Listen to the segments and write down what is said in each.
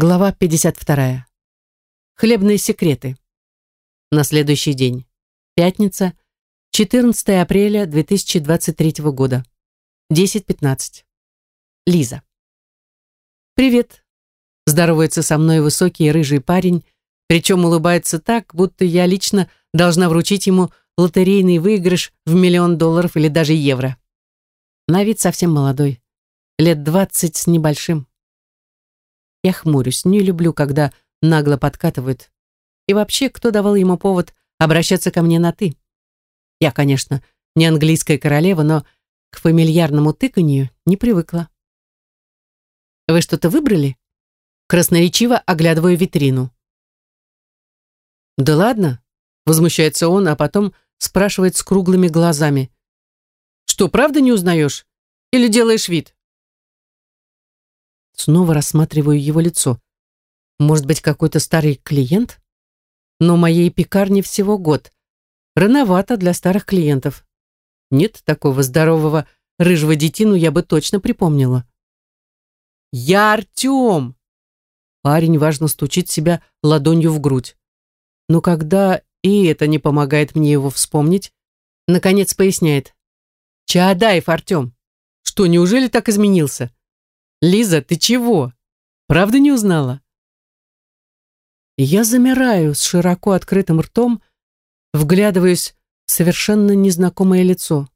Глава 52. Хлебные секреты. На следующий день. Пятница, 14 апреля 2023 года. 10.15. Лиза. «Привет», — здоровается со мной высокий рыжий парень, причем улыбается так, будто я лично должна вручить ему лотерейный выигрыш в миллион долларов или даже евро. На вид совсем молодой, лет двадцать с небольшим. Я хмурюсь, не люблю, когда нагло подкатывают. И вообще, кто давал ему повод обращаться ко мне на «ты»? Я, конечно, не английская королева, но к фамильярному тыканью не привыкла. «Вы что-то выбрали?» Красноречиво оглядываю витрину. «Да ладно», — возмущается он, а потом спрашивает с круглыми глазами. «Что, правда не узнаешь? Или делаешь вид?» Снова рассматриваю его лицо. Может быть, какой-то старый клиент? Но моей пекарне всего год. Рановато для старых клиентов. Нет такого здорового рыжего детину я бы точно припомнила. «Я Артем!» Парень важно стучит себя ладонью в грудь. Но когда и это не помогает мне его вспомнить, наконец поясняет. «Чаадаев Артем! Что, неужели так изменился?» Лиза, ты чего? Правда не узнала? Я замираю с широко открытым ртом, вглядываясь в совершенно незнакомое лицо.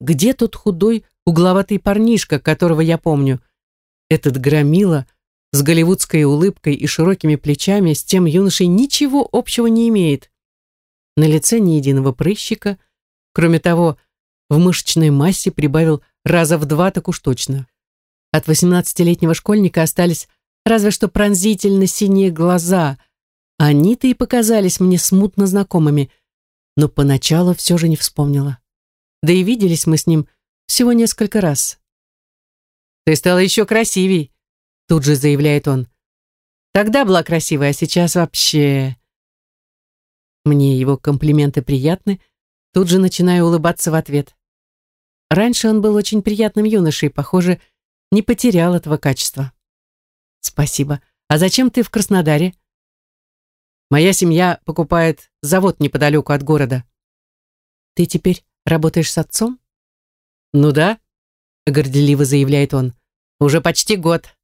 Где тот худой, угловатый парнишка, которого я помню? Этот громила с голливудской улыбкой и широкими плечами с тем юношей ничего общего не имеет. На лице ни единого прыщика. Кроме того, в мышечной массе прибавил раза в два так уж точно. От восемнадцатилетнего школьника остались разве что пронзительно синие глаза. Они-то и показались мне смутно знакомыми, но поначалу все же не вспомнила. Да и виделись мы с ним всего несколько раз. «Ты стала еще красивей», — тут же заявляет он. «Тогда была красивая, а сейчас вообще...» Мне его комплименты приятны, тут же начинаю улыбаться в ответ. Раньше он был очень приятным юношей, похоже, не потерял этого качества. Спасибо. А зачем ты в Краснодаре? Моя семья покупает завод неподалеку от города. Ты теперь работаешь с отцом? Ну да, горделиво заявляет он. Уже почти год.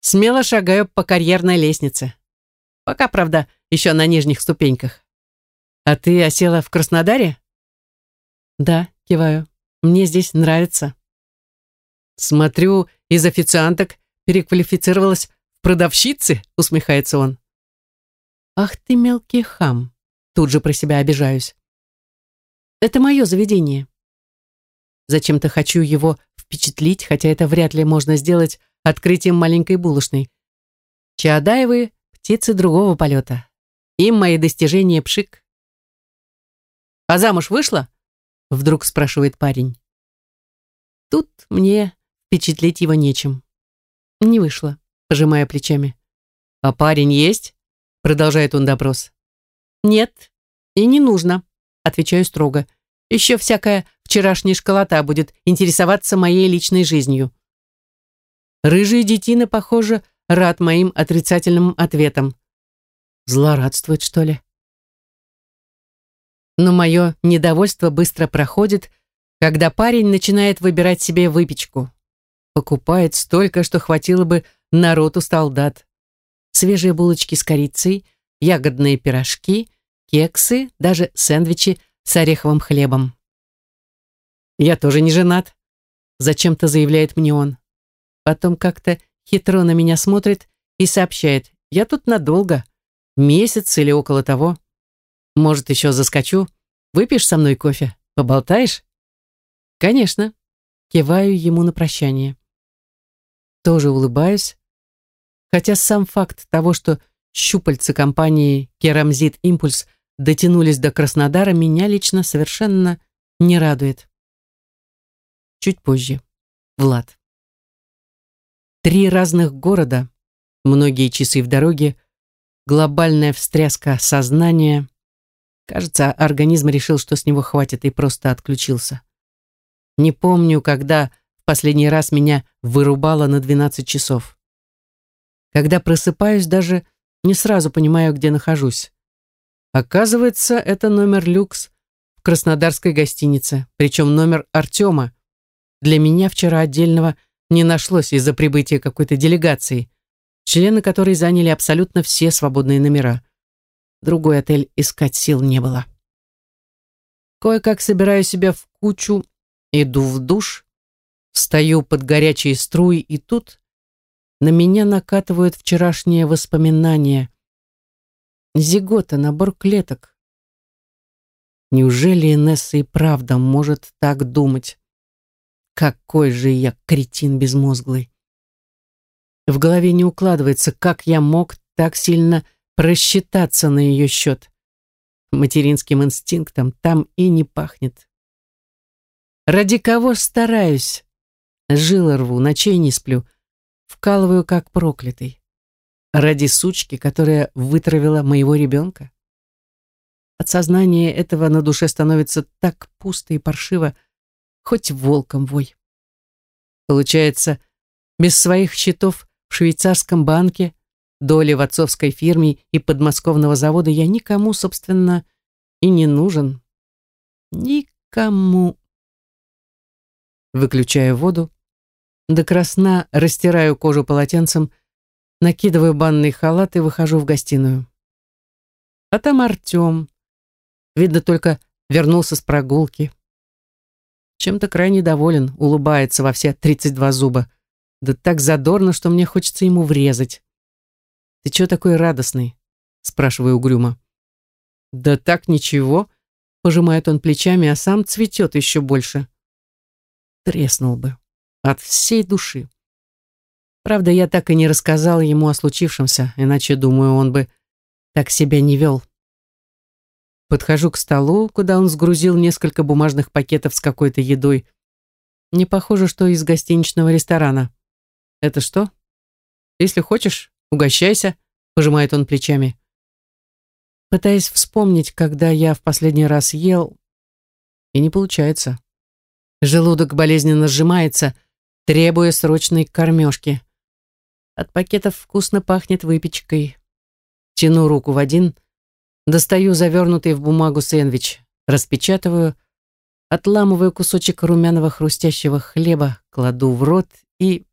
Смело шагаю по карьерной лестнице. Пока, правда, еще на нижних ступеньках. А ты осела в Краснодаре? Да, киваю. Мне здесь нравится. Смотрю, из официанток переквалифицировалась в продавщицы, усмехается он. Ах ты мелкий хам, тут же про себя обижаюсь. Это мое заведение. Зачем-то хочу его впечатлить, хотя это вряд ли можно сделать открытием маленькой булочной. Чаадаевы — птицы другого полета. Им мои достижения пшик. «А замуж вышла?» — вдруг спрашивает парень. Тут мне впечатлить его нечем. Не вышло, пожимая плечами. «А парень есть?» Продолжает он допрос. «Нет, и не нужно», отвечаю строго. «Еще всякая вчерашняя школота будет интересоваться моей личной жизнью». Рыжий детина, похоже, рад моим отрицательным ответам. Злорадствует, что ли? Но мое недовольство быстро проходит, когда парень начинает выбирать себе выпечку. Покупает столько, что хватило бы народу солдат. Свежие булочки с корицей, ягодные пирожки, кексы, даже сэндвичи с ореховым хлебом. «Я тоже не женат», — зачем-то заявляет мне он. Потом как-то хитро на меня смотрит и сообщает, «Я тут надолго, месяц или около того. Может, еще заскочу, выпьешь со мной кофе, поболтаешь?» «Конечно», — киваю ему на прощание тоже улыбаюсь, хотя сам факт того, что щупальца компании «Керамзит Импульс» дотянулись до Краснодара, меня лично совершенно не радует. Чуть позже. Влад. Три разных города, многие часы в дороге, глобальная встряска сознания. Кажется, организм решил, что с него хватит и просто отключился. Не помню, когда Последний раз меня вырубало на 12 часов. Когда просыпаюсь, даже не сразу понимаю, где нахожусь. Оказывается, это номер люкс в краснодарской гостинице, причем номер Артема. Для меня вчера отдельного не нашлось из-за прибытия какой-то делегации, члены которой заняли абсолютно все свободные номера. Другой отель искать сил не было. Кое-как собираю себя в кучу, иду в душ, стою под горячие струи, и тут на меня накатывают вчерашние воспоминания. Зигота, набор клеток. Неужели Инесса и правда может так думать? Какой же я кретин безмозглый. В голове не укладывается, как я мог так сильно просчитаться на ее счет. Материнским инстинктом там и не пахнет. Ради кого стараюсь? Жилы рву, ночей не сплю, вкалываю как проклятый. Ради сучки, которая вытравила моего ребенка? От сознания этого на душе становится так пусто и паршиво, хоть волком вой. Получается, без своих счетов в швейцарском банке, доли в отцовской фирме и подмосковного завода я никому, собственно, и не нужен. Никому. Выключаю воду, до красна растираю кожу полотенцем, накидываю банный халат и выхожу в гостиную. А там Артем. Видно, только вернулся с прогулки. Чем-то крайне доволен, улыбается во все 32 зуба. Да так задорно, что мне хочется ему врезать. «Ты чего такой радостный?» спрашиваю угрюмо. «Да так ничего», пожимает он плечами, а сам цветет еще больше. Треснул бы. От всей души. Правда, я так и не рассказал ему о случившемся, иначе, думаю, он бы так себя не вел. Подхожу к столу, куда он сгрузил несколько бумажных пакетов с какой-то едой. Не похоже, что из гостиничного ресторана. «Это что?» «Если хочешь, угощайся», — пожимает он плечами. Пытаясь вспомнить, когда я в последний раз ел, и не получается. Желудок болезненно сжимается, требуя срочной кормежки. От пакетов вкусно пахнет выпечкой. Тяну руку в один, достаю завернутый в бумагу сэндвич, распечатываю, отламываю кусочек румяного хрустящего хлеба, кладу в рот и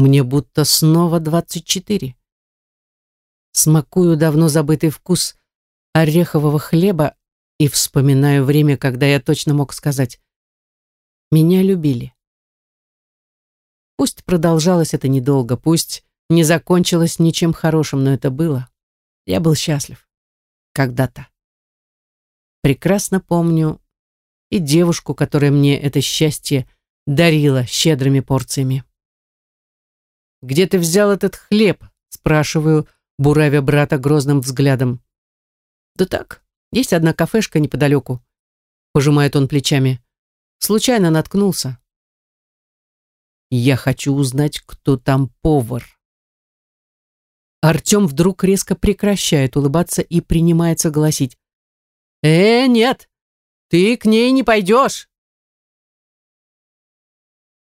мне будто снова двадцать четыре. Смакую давно забытый вкус орехового хлеба и вспоминаю время, когда я точно мог сказать «Меня любили». Пусть продолжалось это недолго, пусть не закончилось ничем хорошим, но это было. Я был счастлив. Когда-то. Прекрасно помню и девушку, которая мне это счастье дарила щедрыми порциями. «Где ты взял этот хлеб?» спрашиваю, буравя брата грозным взглядом. «Да так, есть одна кафешка неподалеку», пожимает он плечами. «Случайно наткнулся». «Я хочу узнать, кто там повар». Артем вдруг резко прекращает улыбаться и принимается гласить. «Э, нет, ты к ней не пойдешь.